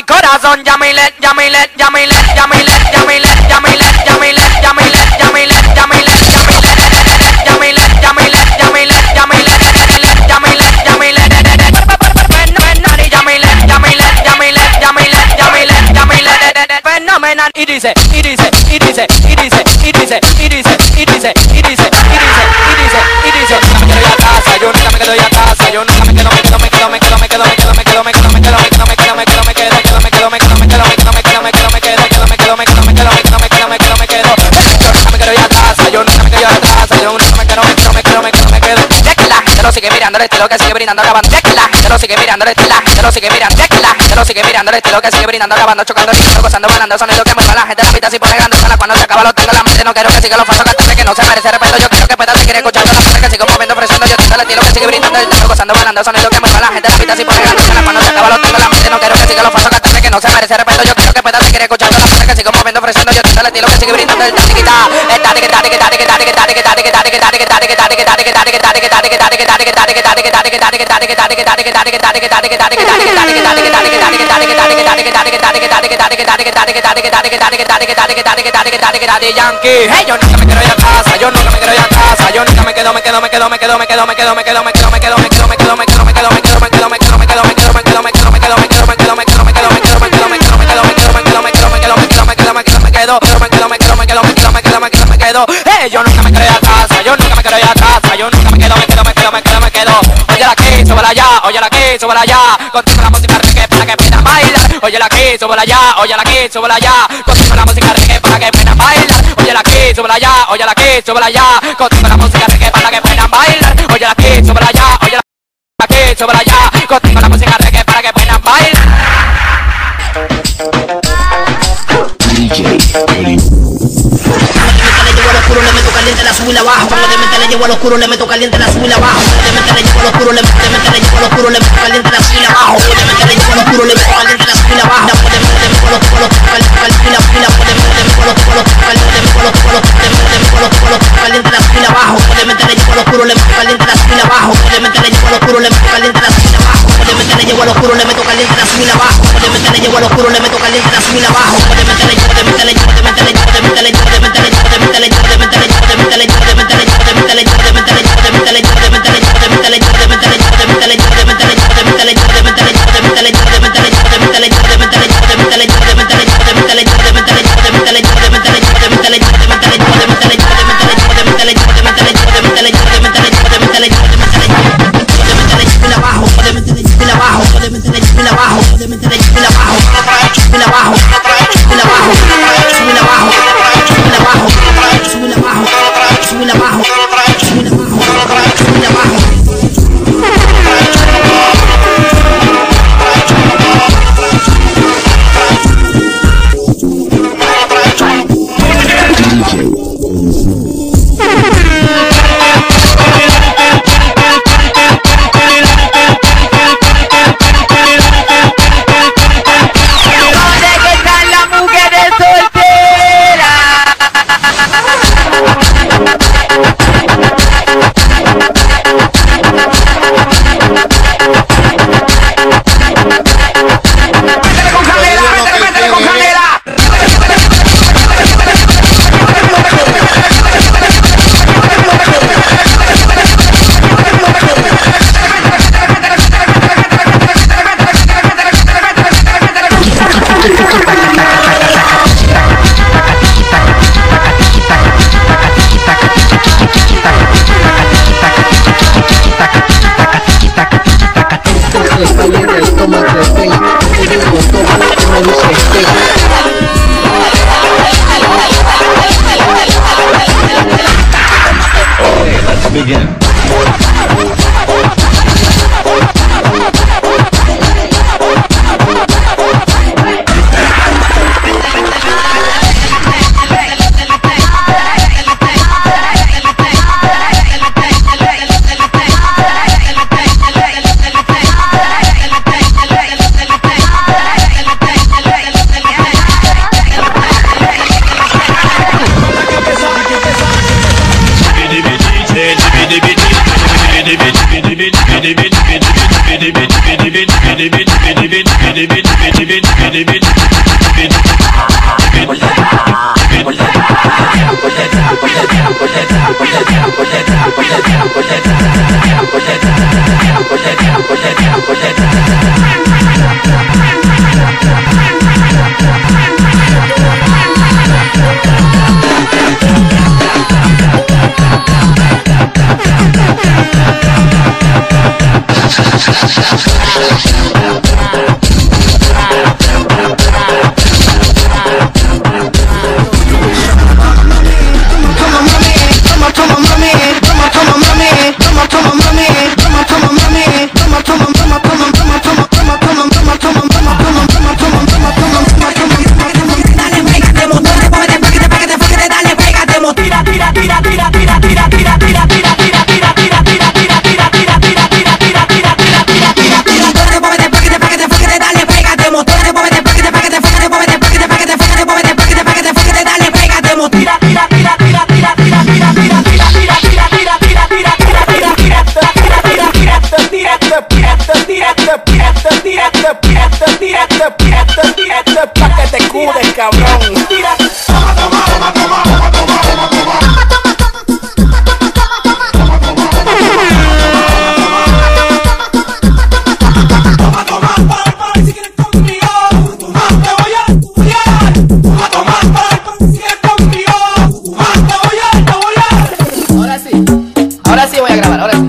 mi corazón, llámile, llámile, llámile, llámile, llámile, llámile, llámile, llámile, llámile, llámile, llámile, llámile, llámile, llámile, llámile, llámile, Phenomenon, it is a, it is a, it is a, it is a, it is a, it is a, it is a, it is a, it is a, it is a, it is a, yo nunca me quedo ya casa, yo nunca me quedo, no me quedo. mirando, este lo que sigue brindando, grabando, tequila. Se este lo sigue mirando, tequila. Se lo sigue mirando, tequila. Se lo sigue mirando, este lo que sigue brindando, grabando, chocando, chocando, gozando, bailando. Sonido que mueve a la gente, la pita si pone grande. Cuando se acaba, lo tengo la mente. No quiero que siga los pasos que que no se merece respeto. Yo quiero que pueda seguir escuchando la música que sigo moviendo, ofreciendo. Yo tengo el estilo que sigue brindando, el estilo gozando, bailando. Sonido que mueve a la gente, la pita si pone grande. Cuando se acaba, lo tengo la mente. No quiero que siga los pasos que que no se merece respeto. Yo quiero que pueda seguir escuchando la música que sigo moviendo, ofreciendo. Yo tengo el estilo que sigue brindando, el tatiquita. Yankee. Hey, yo nunca me quiero ir a casa, yo nunca me quiero ir a casa, yo nunca me quedo, me quedo, me quedo, me quedo, me quedo, me quedo, me quedo. súbala ya, contigo la música reggae para que puedan bailar. Óyela aquí, súbala ya, óyela aquí, súbala ya, contigo la música reggae para que puedan bailar. Óyela aquí, súbala ya, óyela aquí, súbala ya, contigo la música reggae para que puedan bailar. Óyela aquí, súbala ya, óyela aquí, súbala ya, contigo la música reggae para que puedan bailar. oscuro, le meto caliente la sube y la bajo. Cuando de mente le llevo al oscuro, le meto caliente la sube y la bajo. Cuando de mente le llevo al oscuro, le meto que le el let's begin. Este, este es pa' que te cures, cabrón. Toma. Ahora sí voy a grabar, ahora sí.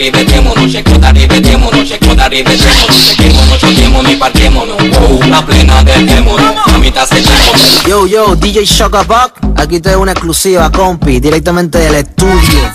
y vetémonos, checotar y vetémonos, checotar y vetémonos, chequémonos, choquémonos y parquémonos, wow, una plena de démonos, mamita se Yo, yo, DJ Shockabug, aquí te doy una exclusiva, compi, directamente del estudio.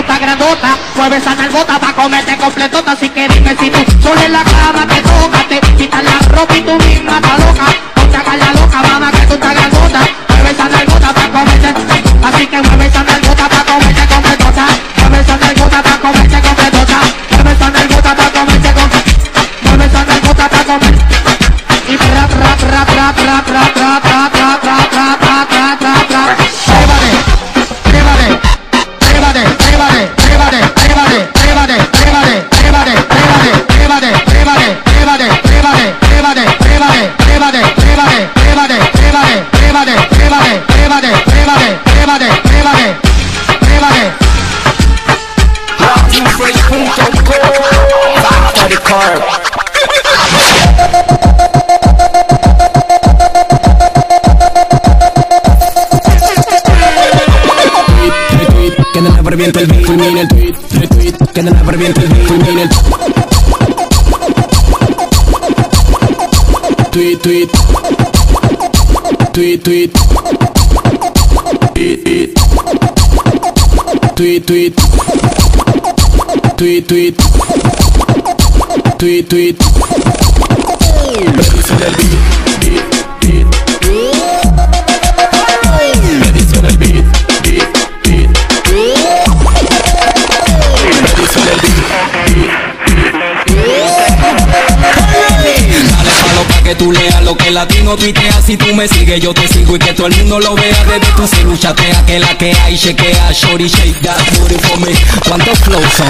estás grandota. Mueve esa nalgota pa' comerte completota. Así que dime si tú sola en la cama te toca, te quitas la ropa y tú misma loca. Que no la revienta el beat, fulmina el tweet, retweet, que no la revienta el beat, fulmina el tweet, tweet, tweet, tweet, tweet, tweet, tweet, tweet, tweet, tweet. Tweet. Predicción del beat, beat, beat. Predicción del beat, beat, beat. Predicción del beat, beat, Dale palo pa' que tú leas lo que latino tuitea Si tú me sigues yo te sigo y que todo el mundo lo vea. Desde tu celu chatea que la que hay chequea Shorty shake that booty for me. ¿Cuántos flows son?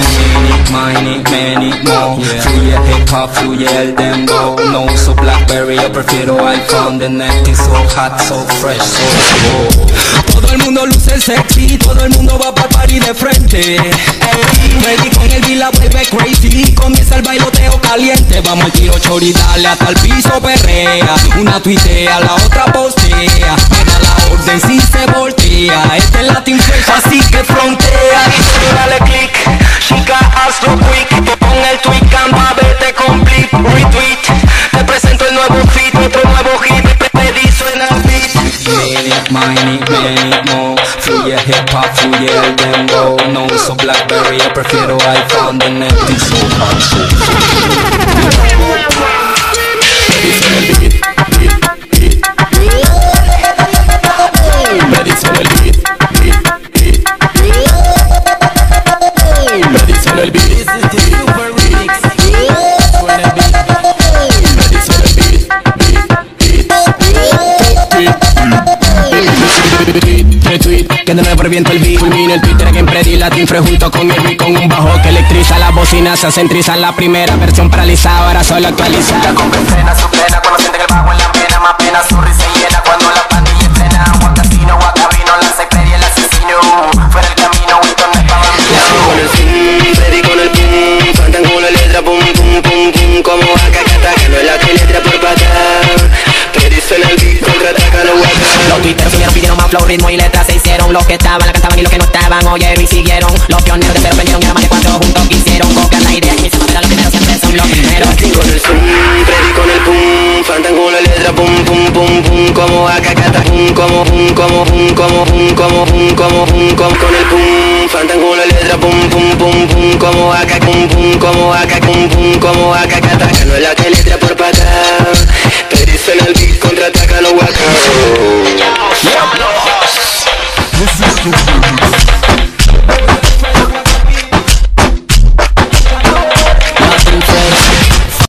Many, many, more Fluye hip hop, fluye el dembow. No uso Blackberry, yo prefiero iPhone The net is so hot, so fresh, so slow Todo el mundo luce sexy, todo el mundo va pa' party de frente. Ey, ready con el beat, la vuelve crazy. Comienza el bailoteo caliente. Vamos al tiro chori, dale hasta el piso perrea. Una tuitea, la otra postea. Me da la orden si se voltea. Este es Latin Fresh, así que frontea. Dale click, chica hazlo quick Pon el tweet, camba, vete complete Retweet, te presento el nuevo fit Many, many, many more Fluye hip hop, fluye el dembow No uso Blackberry, yo prefiero iPhone The net is so hot, so Predicción del beat, beat, beat. Predicción del beat, beat, beat. Predicción del beat, beat, que de nuevo reviento el beat Fulmina el Twitter que Freddy Latin Fre junto con el Con un bajo que electriza las bocinas Se centriza la primera versión paralizada Ahora solo actualiza Con que frena su plena Cuando siente que el bajo en la pena Más pena su risa llena Cuando la pandilla estrena Juan Casino, Guacabino, Lanza y el asesino Fuera el camino, Winston no estaba con el zoom, Freddy con el pum, faltan con la letra pum pum pum pum como acá que no es la que letra por patar. Freddy suena el beat, contraataca los guacas. Los tuiteros vinieron, pidieron más flow, ritmo y hicieron los que estaban, la cantaban y los que no estaban Oyeron y siguieron, los pioneros de cero aprendieron Y más de cuatro juntos quisieron copiar la idea. Y se pero los primeros siempre son los primeros. Con el zoom, Freddy con el pum, faltan con la letra pum pum pum pum como acá pum como pum como pum como pum como pum como pum como. Con el pum, faltan con la letra pum pum pum pum como acá pum pum como acá pum pum como no es la letra por patar. Freddy suena el beat, contraataca los guacas. This is